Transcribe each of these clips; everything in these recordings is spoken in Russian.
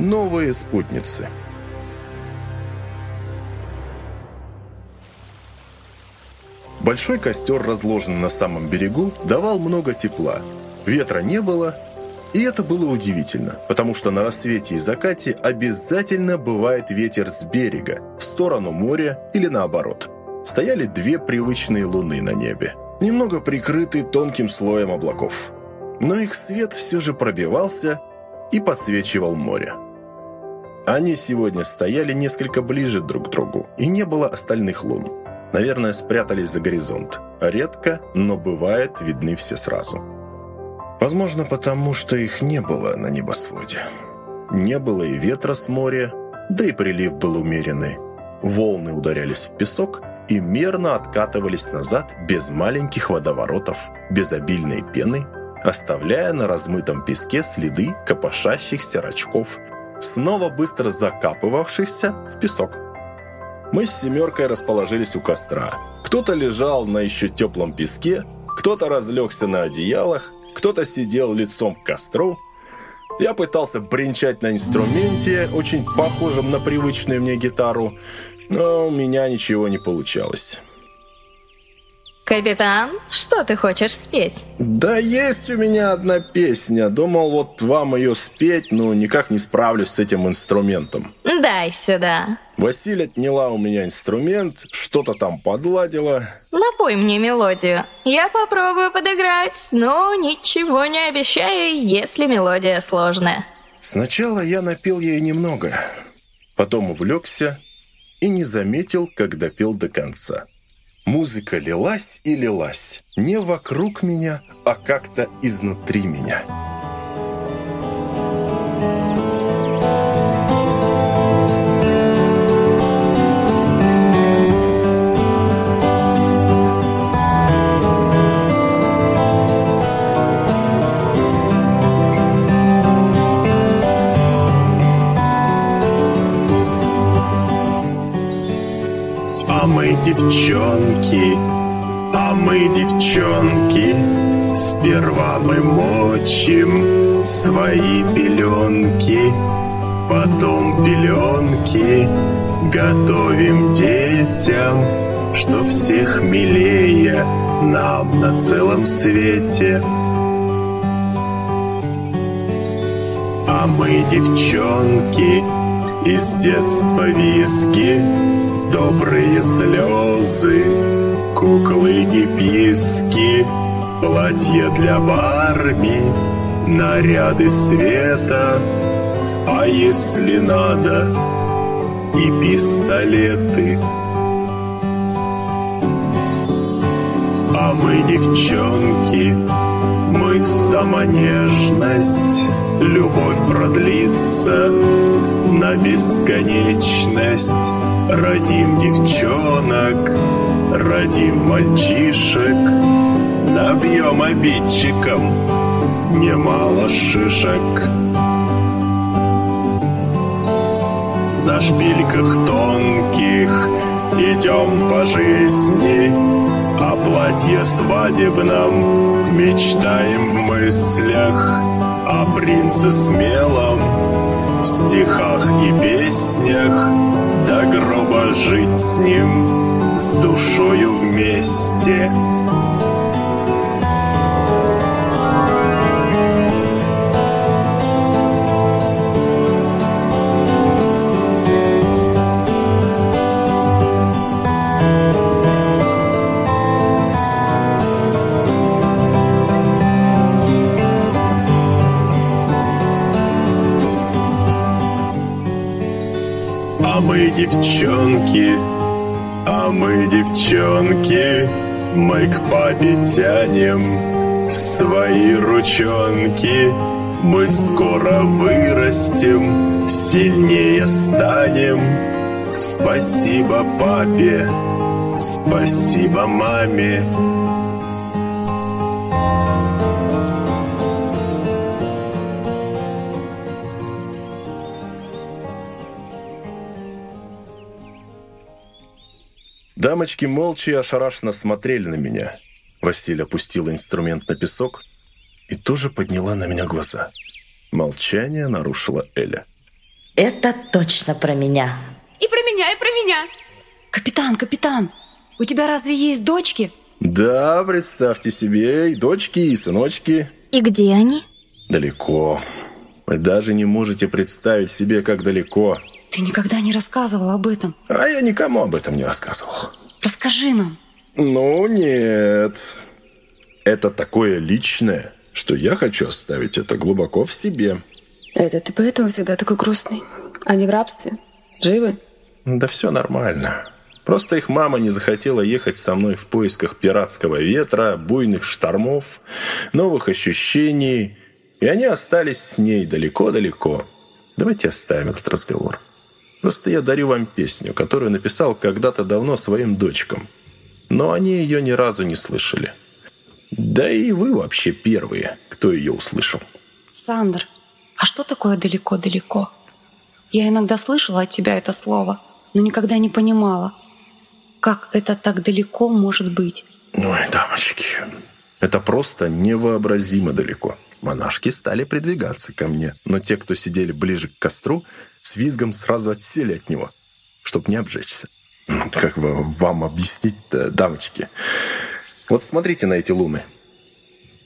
новые спутницы. Большой костер, разложенный на самом берегу, давал много тепла. Ветра не было, и это было удивительно, потому что на рассвете и закате обязательно бывает ветер с берега, в сторону моря или наоборот. Стояли две привычные луны на небе, немного прикрытые тонким слоем облаков. Но их свет все же пробивался и подсвечивал море. Они сегодня стояли несколько ближе друг к другу, и не было остальных лун. Наверное, спрятались за горизонт. Редко, но бывает, видны все сразу. Возможно, потому что их не было на небосводе. Не было и ветра с моря, да и прилив был умеренный. Волны ударялись в песок и мерно откатывались назад без маленьких водоворотов, без обильной пены, оставляя на размытом песке следы копошащихся рачков, снова быстро закапывавшихся в песок. Мы с семеркой расположились у костра. Кто-то лежал на еще теплом песке, кто-то разлегся на одеялах, кто-то сидел лицом к костру. Я пытался бренчать на инструменте, очень похожем на привычную мне гитару, но у меня ничего не получалось. Капитан, что ты хочешь спеть? Да есть у меня одна песня. Думал, вот вам ее спеть, но никак не справлюсь с этим инструментом. Дай сюда. Василь отняла у меня инструмент, что-то там подладила. Напой мне мелодию. Я попробую подыграть, но ничего не обещаю, если мелодия сложная. Сначала я напел ей немного, потом увлекся и не заметил, когда пел до конца. Музыка лилась и лилась, не вокруг меня, а как-то изнутри меня. Мы мочим свои пеленки, Потом пеленки готовим детям, Что всех милее нам на целом свете. А мы девчонки, из детства виски, Добрые слезы, куклы и писки, Платья для Барби, наряды света, А если надо, и пистолеты. А мы девчонки, мы сама нежность, Любовь продлится на бесконечность. Родим девчонок, родим мальчишек, Набьем обидчикам немало шишек. На шпильках тонких идем по жизни, О платье свадебном мечтаем в мыслях, О принце смелом стихах и песнях До гроба жить с ним, с душою вместе девчонки, а мы девчонки, мы к папе тянем свои ручонки. Мы скоро вырастем, сильнее станем. Спасибо папе, спасибо маме. Дамочки молча и ошарашенно смотрели на меня. Василь опустила инструмент на песок и тоже подняла на меня глаза. Молчание нарушила Эля. Это точно про меня. И про меня, и про меня. Капитан, капитан, у тебя разве есть дочки? Да, представьте себе, и дочки, и сыночки. И где они? Далеко. Вы даже не можете представить себе, как далеко. Ты никогда не рассказывал об этом. А я никому об этом не рассказывал. Расскажи нам. Ну, нет. Это такое личное, что я хочу оставить это глубоко в себе. Это ты поэтому всегда такой грустный? Они в рабстве? Живы? Да все нормально. Просто их мама не захотела ехать со мной в поисках пиратского ветра, буйных штормов, новых ощущений, и они остались с ней далеко-далеко. Давайте оставим этот разговор. Просто я дарю вам песню, которую написал когда-то давно своим дочкам. Но они ее ни разу не слышали. Да и вы вообще первые, кто ее услышал. Сандр, а что такое далеко-далеко? Я иногда слышала от тебя это слово, но никогда не понимала, как это так далеко может быть. Ой, дамочки, это просто невообразимо далеко. Монашки стали придвигаться ко мне, но те, кто сидели ближе к костру, с визгом сразу отсели от него, чтобы не обжечься. Как бы вам объяснить дамочки? Вот смотрите на эти луны.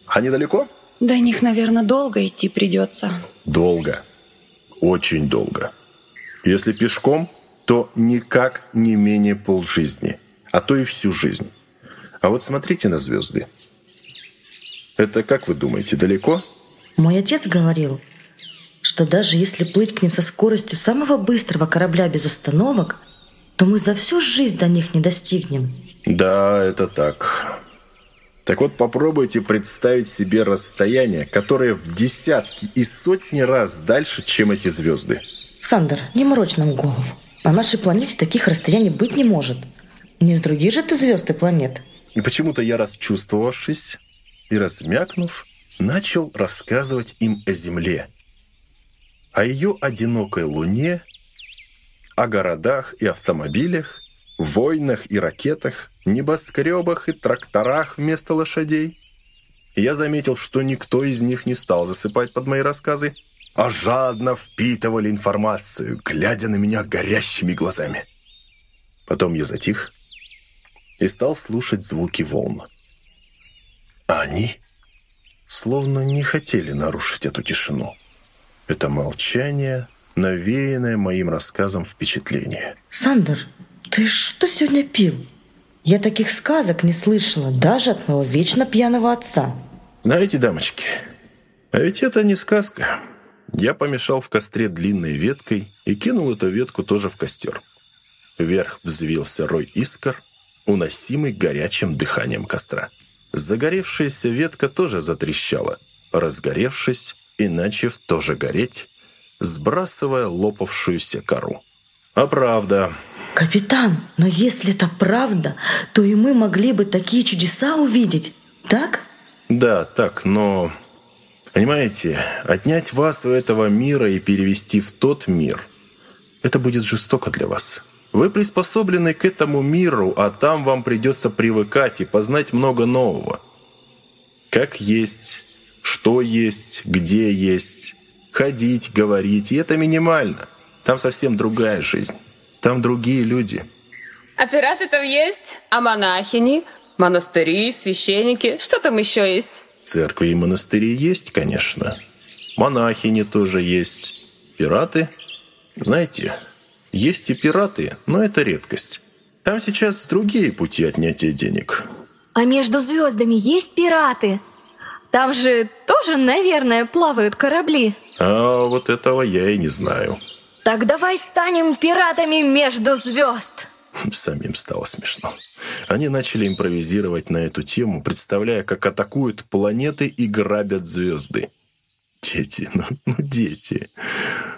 Они далеко? До них, наверное, долго идти придется. Долго. Очень долго. Если пешком, то никак не менее полжизни, а то и всю жизнь. А вот смотрите на звезды. Это, как вы думаете, далеко? Мой отец говорил, что даже если плыть к ним со скоростью самого быстрого корабля без остановок, то мы за всю жизнь до них не достигнем. Да, это так. Так вот, попробуйте представить себе расстояние, которое в десятки и сотни раз дальше, чем эти звезды. Сандер, не морочь нам голову. На нашей планете таких расстояний быть не может. Не с других же ты звезд и планет. И почему-то я, расчувствовавшись и размякнув, начал рассказывать им о Земле, о ее одинокой Луне, о городах и автомобилях, войнах и ракетах, небоскребах и тракторах вместо лошадей. Я заметил, что никто из них не стал засыпать под мои рассказы, а жадно впитывали информацию, глядя на меня горящими глазами. Потом я затих и стал слушать звуки волн. А они словно не хотели нарушить эту тишину. Это молчание, навеянное моим рассказом впечатление. Сандер, ты что сегодня пил? Я таких сказок не слышала, даже от моего вечно пьяного отца. Знаете, дамочки, а ведь это не сказка. Я помешал в костре длинной веткой и кинул эту ветку тоже в костер. Вверх взвился рой искр, уносимый горячим дыханием костра. Загоревшаяся ветка тоже затрещала, разгоревшись и начав тоже гореть, сбрасывая лопавшуюся кору. А правда, Капитан, но если это правда, то и мы могли бы такие чудеса увидеть, так? Да, так, но... Понимаете, отнять вас у этого мира и перевести в тот мир, это будет жестоко для вас. Вы приспособлены к этому миру, а там вам придется привыкать и познать много нового. Как есть, что есть, где есть, ходить, говорить, и это минимально. Там совсем другая жизнь. Там другие люди. А пираты там есть? А монахини? Монастыри, священники? Что там еще есть? Церкви и монастыри есть, конечно. Монахини тоже есть. Пираты? Знаете, есть и пираты, но это редкость. Там сейчас другие пути отнятия денег. А между звездами есть пираты? Там же тоже, наверное, плавают корабли. А вот этого я и не знаю. Так давай станем пиратами между звезд. Самим стало смешно. Они начали импровизировать на эту тему, представляя, как атакуют планеты и грабят звезды. Дети, ну, ну дети.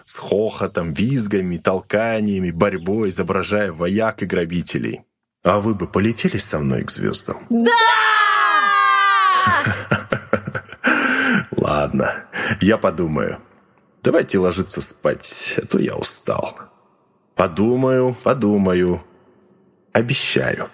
С хохотом, визгами, толканиями, борьбой, изображая вояк и грабителей. А вы бы полетели со мной к звездам? Да! Ладно, я подумаю. Давайте ложиться спать, а то я устал. Подумаю, подумаю. Обещаю.